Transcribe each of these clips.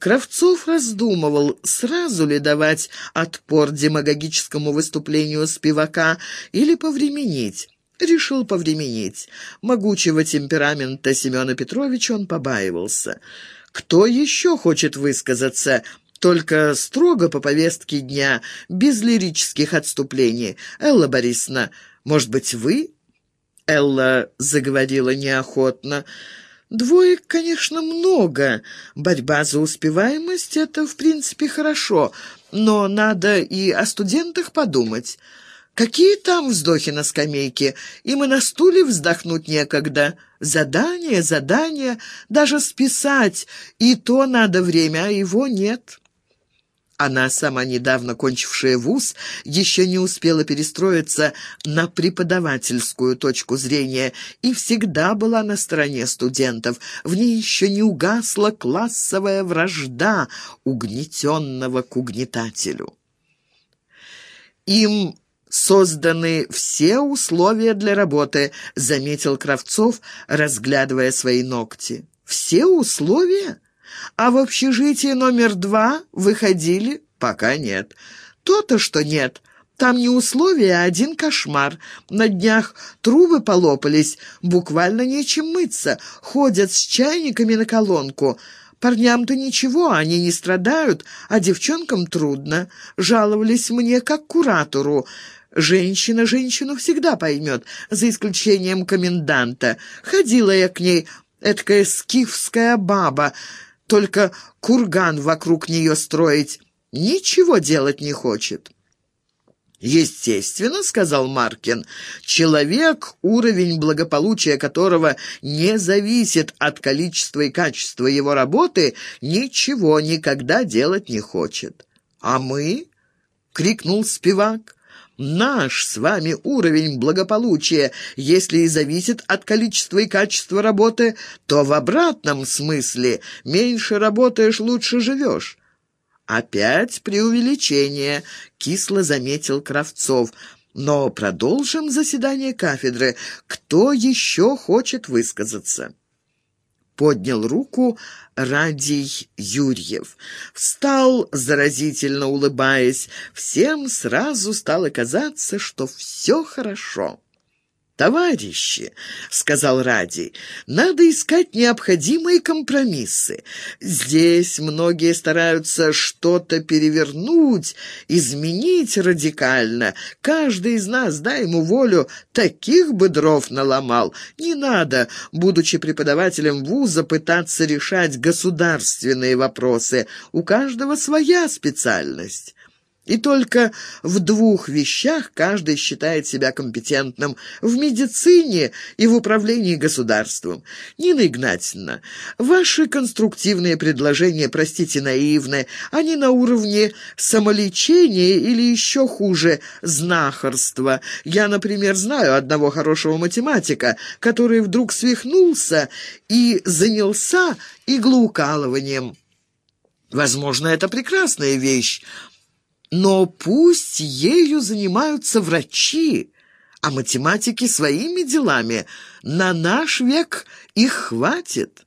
Кравцов раздумывал, сразу ли давать отпор демагогическому выступлению спивака или повременить. Решил повременить. Могучего темперамента Семена Петровича он побаивался. Кто еще хочет высказаться? Только строго по повестке дня, без лирических отступлений. Элла Борисовна, может быть, вы?» Элла заговорила неохотно. «Двоек, конечно, много. Борьба за успеваемость — это, в принципе, хорошо, но надо и о студентах подумать». Какие там вздохи на скамейке? Им и на стуле вздохнуть некогда. Задание, задание, даже списать, и то надо время, а его нет. Она, сама недавно кончившая вуз, еще не успела перестроиться на преподавательскую точку зрения и всегда была на стороне студентов. В ней еще не угасла классовая вражда угнетенного к угнетателю. Им созданы все условия для работы», — заметил Кравцов, разглядывая свои ногти. «Все условия? А в общежитие номер два выходили? Пока нет. То-то, что нет». Там не условия, а один кошмар. На днях трубы полопались, буквально нечем мыться. Ходят с чайниками на колонку. Парням-то ничего, они не страдают, а девчонкам трудно. Жаловались мне как куратору. Женщина женщину всегда поймет, за исключением коменданта. Ходила я к ней, эткая скифская баба, только курган вокруг нее строить. Ничего делать не хочет». «Естественно», — сказал Маркин, — «человек, уровень благополучия которого не зависит от количества и качества его работы, ничего никогда делать не хочет». «А мы?» — крикнул спивак. Наш с вами уровень благополучия, если и зависит от количества и качества работы, то в обратном смысле меньше работаешь, лучше живешь. Опять преувеличение, кисло заметил Кравцов. Но продолжим заседание кафедры. Кто еще хочет высказаться? Поднял руку Радий Юрьев. Встал, заразительно улыбаясь. Всем сразу стало казаться, что все хорошо. «Товарищи», — сказал Ради, — «надо искать необходимые компромиссы. Здесь многие стараются что-то перевернуть, изменить радикально. Каждый из нас, дай ему волю, таких бы дров наломал. Не надо, будучи преподавателем вуза, пытаться решать государственные вопросы. У каждого своя специальность». И только в двух вещах каждый считает себя компетентным – в медицине и в управлении государством. Нина Игнатьевна, ваши конструктивные предложения, простите, наивны, они на уровне самолечения или еще хуже – знахарства. Я, например, знаю одного хорошего математика, который вдруг свихнулся и занялся иглоукалыванием. Возможно, это прекрасная вещь, но пусть ею занимаются врачи, а математики своими делами. На наш век их хватит.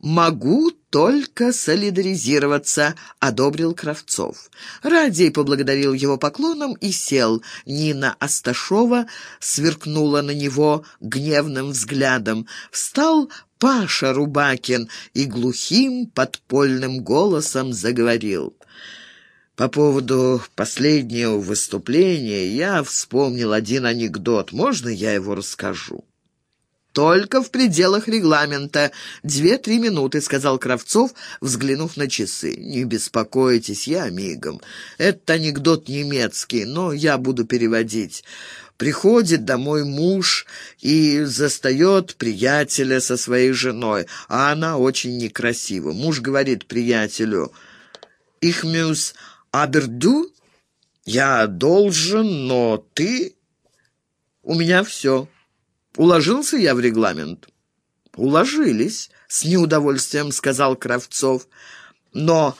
«Могу только солидаризироваться», — одобрил Кравцов. Радий поблагодарил его поклоном и сел. Нина Асташова сверкнула на него гневным взглядом. Встал Паша Рубакин и глухим подпольным голосом заговорил. По поводу последнего выступления я вспомнил один анекдот. Можно я его расскажу? «Только в пределах регламента. Две-три минуты», — сказал Кравцов, взглянув на часы. «Не беспокойтесь, я мигом. Это анекдот немецкий, но я буду переводить. Приходит домой муж и застает приятеля со своей женой, а она очень некрасива. Муж говорит приятелю, «Ich muss Аберду? Я должен, но ты... У меня все. Уложился я в регламент? Уложились, с неудовольствием сказал Кравцов. Но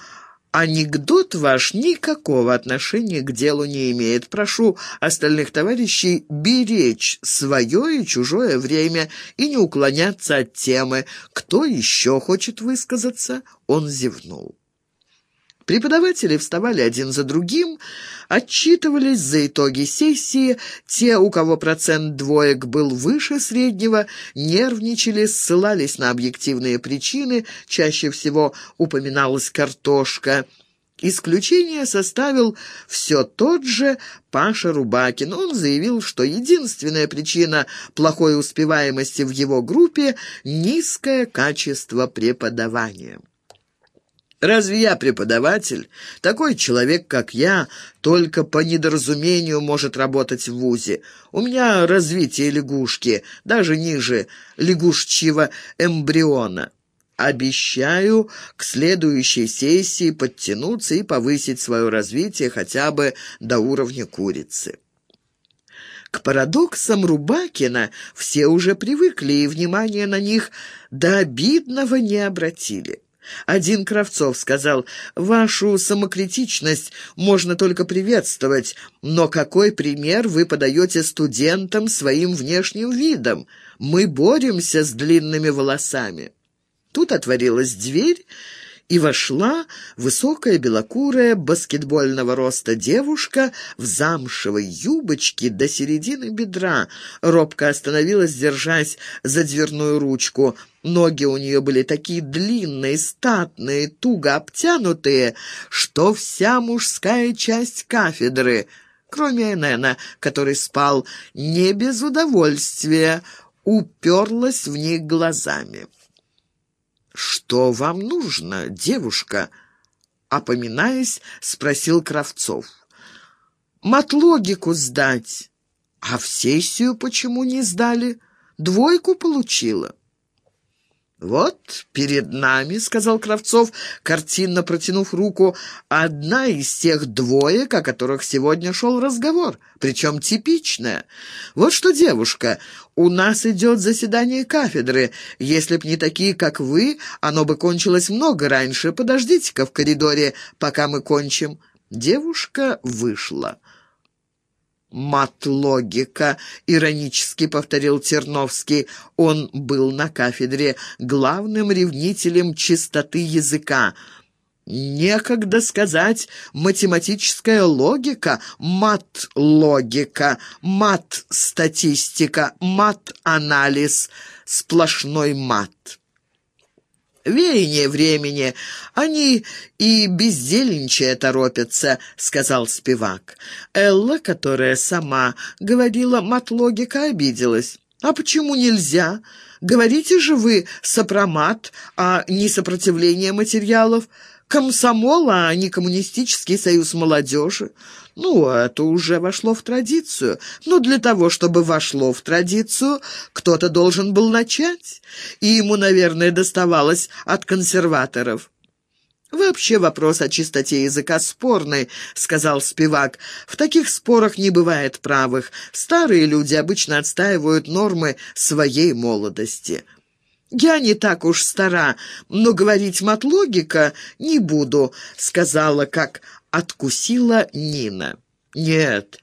Анекдот ваш никакого отношения к делу не имеет. Прошу остальных товарищей беречь свое и чужое время и не уклоняться от темы. Кто еще хочет высказаться?» Он зевнул. Преподаватели вставали один за другим, отчитывались за итоги сессии, те, у кого процент двоек был выше среднего, нервничали, ссылались на объективные причины, чаще всего упоминалась картошка. Исключение составил все тот же Паша Рубакин. Он заявил, что единственная причина плохой успеваемости в его группе – низкое качество преподавания. Разве я преподаватель? Такой человек, как я, только по недоразумению может работать в ВУЗе. У меня развитие лягушки, даже ниже лягушчьего эмбриона. Обещаю к следующей сессии подтянуться и повысить свое развитие хотя бы до уровня курицы. К парадоксам Рубакина все уже привыкли, и внимание на них до обидного не обратили. Один Кравцов сказал, «Вашу самокритичность можно только приветствовать, но какой пример вы подаете студентам своим внешним видом? Мы боремся с длинными волосами». Тут отворилась дверь, и вошла высокая белокурая баскетбольного роста девушка в замшевой юбочке до середины бедра. Робко остановилась, держась за дверную ручку. Ноги у нее были такие длинные, статные, туго обтянутые, что вся мужская часть кафедры, кроме Энена, который спал не без удовольствия, уперлась в них глазами. «Что вам нужно, девушка?» Опоминаясь, спросил Кравцов. «Матлогику сдать. А в сессию почему не сдали? Двойку получила». «Вот перед нами», — сказал Кравцов, картинно протянув руку, «одна из тех двоек, о которых сегодня шел разговор, причем типичная. Вот что, девушка, у нас идет заседание кафедры. Если б не такие, как вы, оно бы кончилось много раньше. Подождите-ка в коридоре, пока мы кончим». Девушка вышла. «Мат-логика», — иронически повторил Терновский. Он был на кафедре главным ревнителем чистоты языка. Некогда сказать математическая логика, мат-логика, мат-статистика, мат-анализ, сплошной мат веяние времени. Они и бездельничая торопятся», — сказал спивак. Элла, которая сама говорила матлогика, обиделась. «А почему нельзя? Говорите же вы сопромат, а не сопротивление материалов комсомол, а не коммунистический союз молодежи. Ну, это уже вошло в традицию. Но для того, чтобы вошло в традицию, кто-то должен был начать. И ему, наверное, доставалось от консерваторов. «Вообще вопрос о чистоте языка спорный», — сказал Спивак. «В таких спорах не бывает правых. Старые люди обычно отстаивают нормы своей молодости». «Я не так уж стара, но говорить матлогика не буду», — сказала, как откусила Нина. «Нет».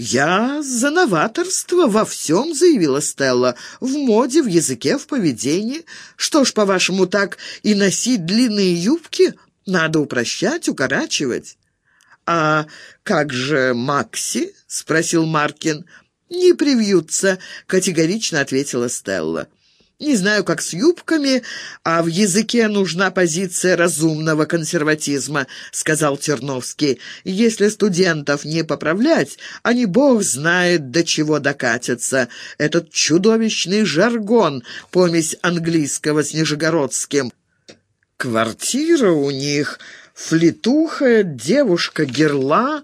«Я за новаторство во всем», — заявила Стелла. «В моде, в языке, в поведении. Что ж, по-вашему, так и носить длинные юбки? Надо упрощать, укорачивать». «А как же Макси?» — спросил Маркин. «Не привьются», — категорично ответила Стелла. Не знаю, как с юбками, а в языке нужна позиция разумного консерватизма», — сказал Терновский. «Если студентов не поправлять, они, бог знает, до чего докатятся. Этот чудовищный жаргон, помесь английского с нижегородским. Квартира у них, флетуха, девушка-герла...»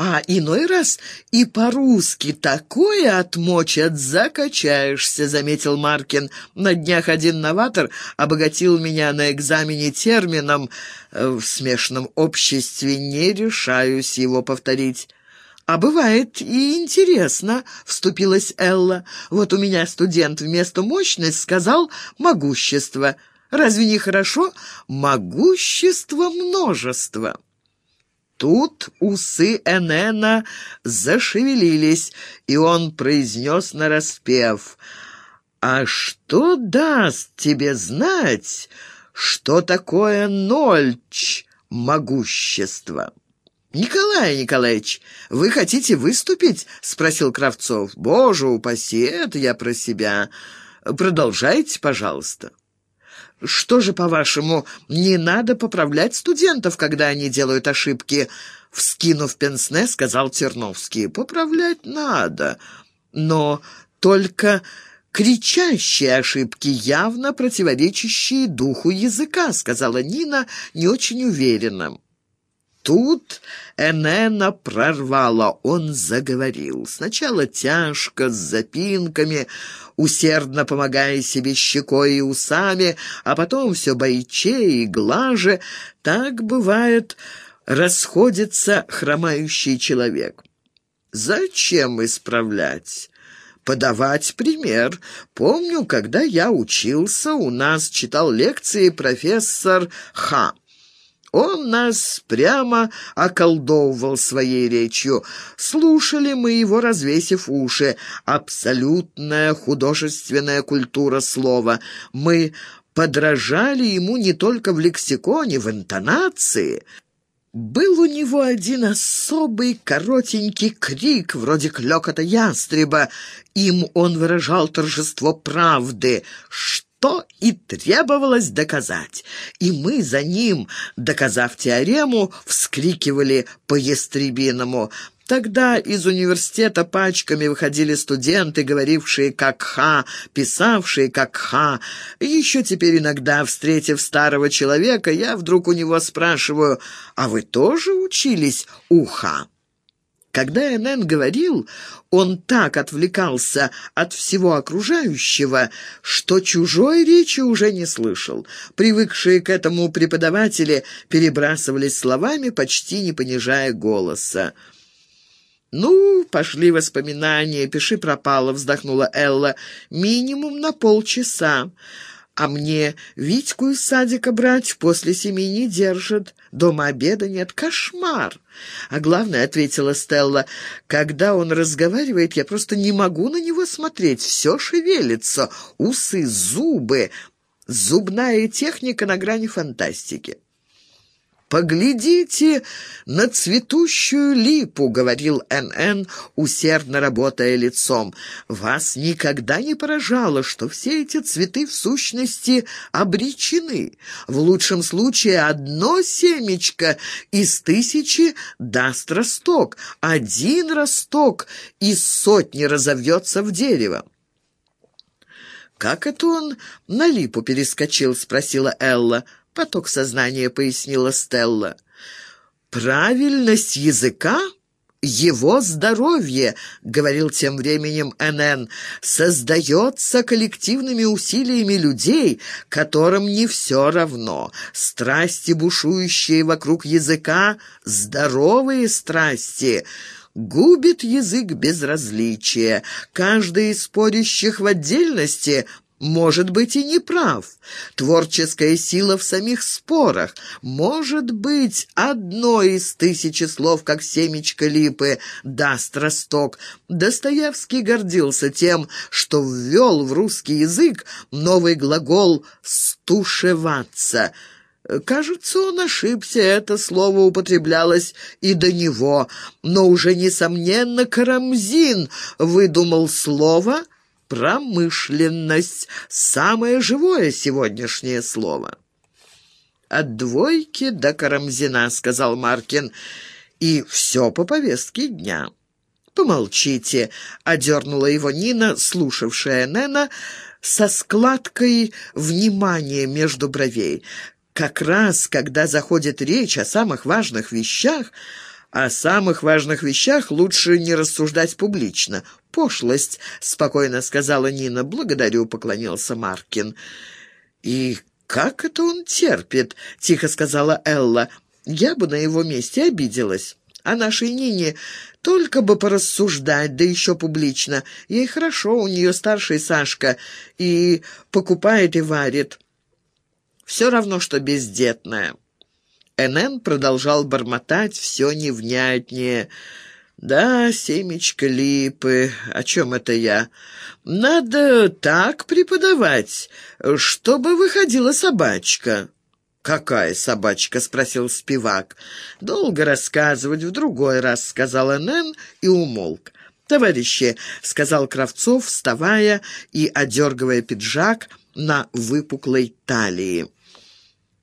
А иной раз и по-русски такое отмочат, закачаешься, — заметил Маркин. На днях один новатор обогатил меня на экзамене термином. Э, в смешном обществе не решаюсь его повторить. «А бывает и интересно», — вступилась Элла. «Вот у меня студент вместо «мощность» сказал «могущество». Разве не хорошо? Могущество множества. Тут усы Энена зашевелились, и он произнес нараспев «А что даст тебе знать, что такое нольч могущества?» «Николай Николаевич, вы хотите выступить?» — спросил Кравцов. «Боже упаси, это я про себя. Продолжайте, пожалуйста». «Что же, по-вашему, не надо поправлять студентов, когда они делают ошибки?» Вскинув пенсне, сказал Терновский. «Поправлять надо, но только кричащие ошибки, явно противоречащие духу языка», сказала Нина не очень уверенно. Тут Энена прорвала, он заговорил. Сначала тяжко, с запинками, усердно помогая себе щекой и усами, а потом все бойче и глаже. Так бывает, расходится хромающий человек. Зачем исправлять? подавать пример. Помню, когда я учился, у нас читал лекции профессор Ха. Он нас прямо околдовывал своей речью. Слушали мы его, развесив уши. Абсолютная художественная культура слова. Мы подражали ему не только в лексиконе, в интонации. Был у него один особый коротенький крик, вроде клёкота ястреба. Им он выражал торжество правды. Что то и требовалось доказать. И мы за ним, доказав теорему, вскрикивали по-ястребиному. Тогда из университета пачками выходили студенты, говорившие как «ха», писавшие как «ха». Еще теперь иногда, встретив старого человека, я вдруг у него спрашиваю «А вы тоже учились у «ха»?» Когда Энн говорил, он так отвлекался от всего окружающего, что чужой речи уже не слышал. Привыкшие к этому преподаватели перебрасывались словами, почти не понижая голоса. «Ну, пошли воспоминания, пиши пропало», — вздохнула Элла. «Минимум на полчаса. А мне Витьку из садика брать после семи не держат. Дома обеда нет. Кошмар. А главное, — ответила Стелла, — когда он разговаривает, я просто не могу на него смотреть. Все шевелится. Усы, зубы. Зубная техника на грани фантастики. «Поглядите на цветущую липу», — говорил Н.Н., усердно работая лицом. «Вас никогда не поражало, что все эти цветы в сущности обречены. В лучшем случае одно семечко из тысячи даст росток, один росток из сотни разовьется в дерево». «Как это он на липу перескочил?» — спросила Элла. Поток сознания, пояснила Стелла. «Правильность языка — его здоровье», — говорил тем временем НН, — «создается коллективными усилиями людей, которым не все равно. Страсти, бушующие вокруг языка, здоровые страсти». Губит язык безразличие. Каждый из спорящих в отдельности может быть и не прав. Творческая сила в самих спорах. Может быть, одно из тысячи слов, как семечко липы, даст росток. Достоевский гордился тем, что ввел в русский язык новый глагол «стушеваться». Кажется, он ошибся, это слово употреблялось и до него, но уже, несомненно, Карамзин выдумал слово — Промышленность — самое живое сегодняшнее слово. «От двойки до Карамзина», — сказал Маркин, — «и все по повестке дня». «Помолчите», — одернула его Нина, слушавшая Нена, со складкой внимания между бровей. «Как раз, когда заходит речь о самых важных вещах, о самых важных вещах лучше не рассуждать публично. «Пошлость», — спокойно сказала Нина. «Благодарю», — поклонился Маркин. «И как это он терпит?» — тихо сказала Элла. «Я бы на его месте обиделась. А нашей Нине только бы порассуждать, да еще публично. Ей хорошо, у нее старший Сашка, и покупает и варит». Все равно, что бездетная». НН продолжал бормотать все невнятнее. «Да, семечко липы. О чем это я? Надо так преподавать, чтобы выходила собачка». «Какая собачка?» — спросил спивак. «Долго рассказывать, в другой раз», — сказал НН и умолк. «Товарищи», — сказал Кравцов, вставая и одергивая пиджак на выпуклой талии.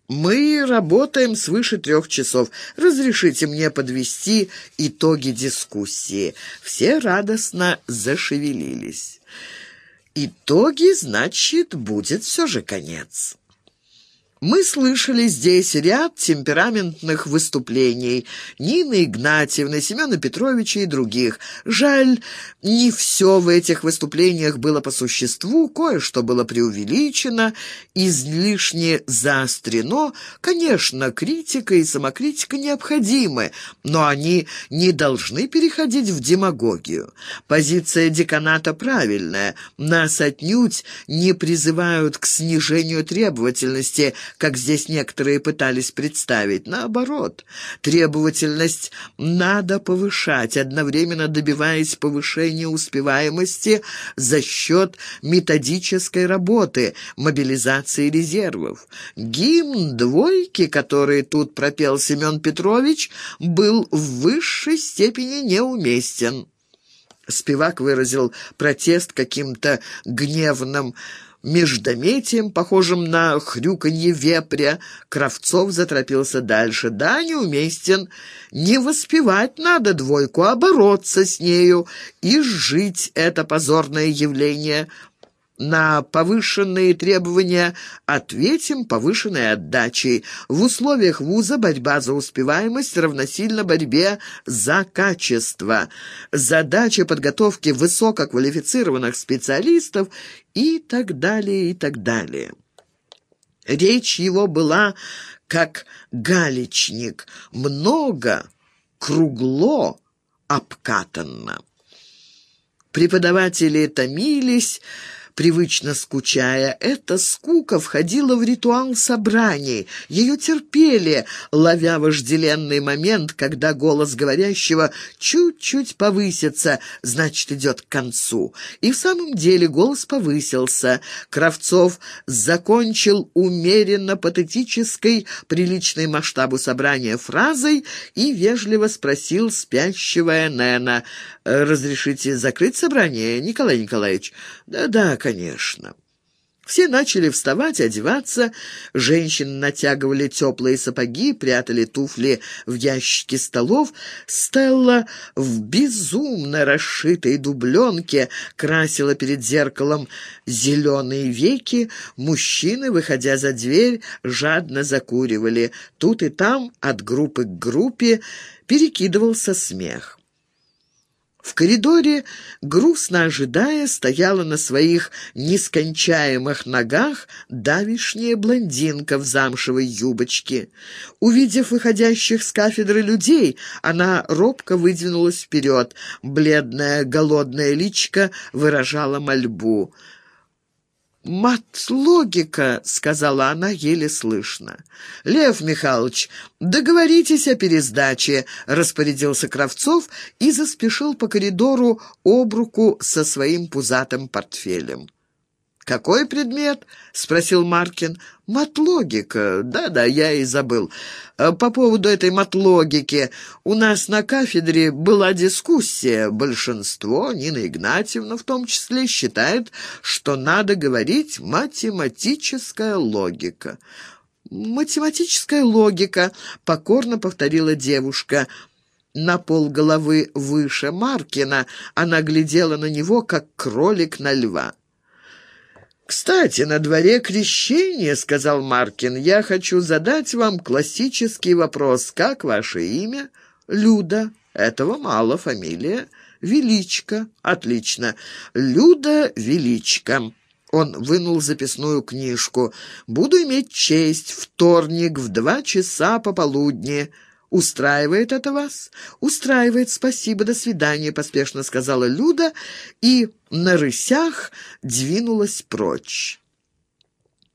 «Мы работаем свыше трех часов. Разрешите мне подвести итоги дискуссии». Все радостно зашевелились. «Итоги, значит, будет все же конец». Мы слышали здесь ряд темпераментных выступлений Нины Игнатьевны, Семена Петровича и других. Жаль, не все в этих выступлениях было по существу, кое-что было преувеличено, излишне заострено. Конечно, критика и самокритика необходимы, но они не должны переходить в демагогию. Позиция деканата правильная. Нас отнюдь не призывают к снижению требовательности – как здесь некоторые пытались представить. Наоборот, требовательность надо повышать, одновременно добиваясь повышения успеваемости за счет методической работы, мобилизации резервов. Гимн «Двойки», который тут пропел Семен Петрович, был в высшей степени неуместен. Спивак выразил протест каким-то гневным междометием, похожим на хрюканье вепря, Кравцов заторопился дальше. «Да, неуместен. Не воспевать надо двойку, а бороться с нею и жить это позорное явление». На повышенные требования ответим повышенной отдачей. В условиях вуза борьба за успеваемость равносильно борьбе за качество. Задача подготовки высококвалифицированных специалистов и так далее, и так далее. Речь его была как галечник, много, кругло, обкатанно. Преподаватели томились, привычно скучая. Эта скука входила в ритуал собраний. Ее терпели, ловя вожделенный момент, когда голос говорящего чуть-чуть повысится, значит, идет к концу. И в самом деле голос повысился. Кравцов закончил умеренно патетической, приличной масштабу собрания фразой и вежливо спросил спящего Энена, «Разрешите закрыть собрание, Николай Николаевич?» «Да-да, конечно». Все начали вставать, одеваться. Женщины натягивали теплые сапоги, прятали туфли в ящики столов. Стелла в безумно расшитой дубленке красила перед зеркалом зеленые веки. Мужчины, выходя за дверь, жадно закуривали. Тут и там, от группы к группе, перекидывался смех. В коридоре, грустно ожидая, стояла на своих нескончаемых ногах давишняя блондинка в замшевой юбочке. Увидев выходящих с кафедры людей, она робко выдвинулась вперед. Бледная, голодная личка выражала мольбу. «Мат-логика», — сказала она еле слышно. «Лев Михайлович, договоритесь о пересдаче», — распорядился Кравцов и заспешил по коридору об руку со своим пузатым портфелем. «Какой предмет?» — спросил Маркин. «Матлогика. Да-да, я и забыл. Э, по поводу этой матлогики. У нас на кафедре была дискуссия. Большинство, Нина Игнатьевна в том числе, считает, что надо говорить математическая логика». «Математическая логика», — покорно повторила девушка. На пол головы выше Маркина она глядела на него, как кролик на льва. «Кстати, на дворе крещение», — сказал Маркин. «Я хочу задать вам классический вопрос. Как ваше имя?» «Люда. Этого мало. Фамилия?» «Величко. Отлично. Люда Величко». Он вынул записную книжку. «Буду иметь честь. Вторник в два часа пополудни. «Устраивает это вас?» «Устраивает, спасибо, до свидания», — поспешно сказала Люда и на рысях двинулась прочь.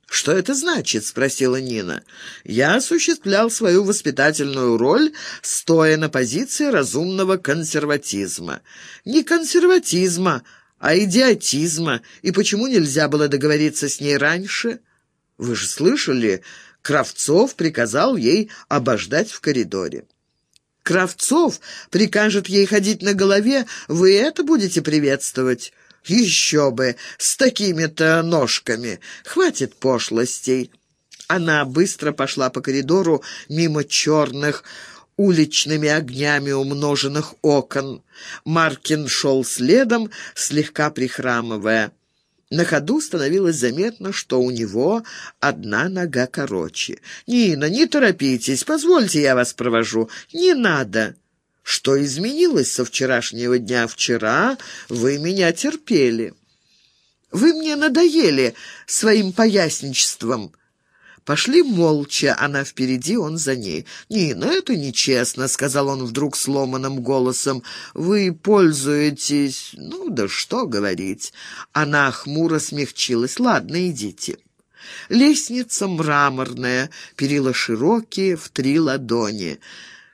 «Что это значит?» — спросила Нина. «Я осуществлял свою воспитательную роль, стоя на позиции разумного консерватизма». «Не консерватизма, а идиотизма. И почему нельзя было договориться с ней раньше?» «Вы же слышали, Кравцов приказал ей обождать в коридоре». «Кравцов прикажет ей ходить на голове, вы это будете приветствовать?» Еще бы, с такими-то ножками. Хватит пошлостей. Она быстро пошла по коридору мимо черных, уличными огнями умноженных окон. Маркин шел следом, слегка прихрамывая. На ходу становилось заметно, что у него одна нога короче. «Нина, не торопитесь, позвольте, я вас провожу». «Не надо». Что изменилось со вчерашнего дня? Вчера вы меня терпели. Вы мне надоели своим поясничеством. Пошли молча, она впереди, он за ней. «Нина, это нечестно», — сказал он вдруг сломанным голосом. «Вы пользуетесь... Ну, да что говорить». Она хмуро смягчилась. «Ладно, идите». Лестница мраморная, перила широкие, в три ладони.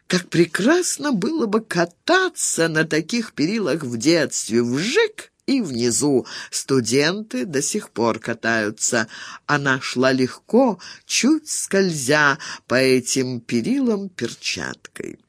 Как прекрасно было бы кататься на таких перилах в детстве. Вжик! И внизу студенты до сих пор катаются. Она шла легко, чуть скользя по этим перилам перчаткой.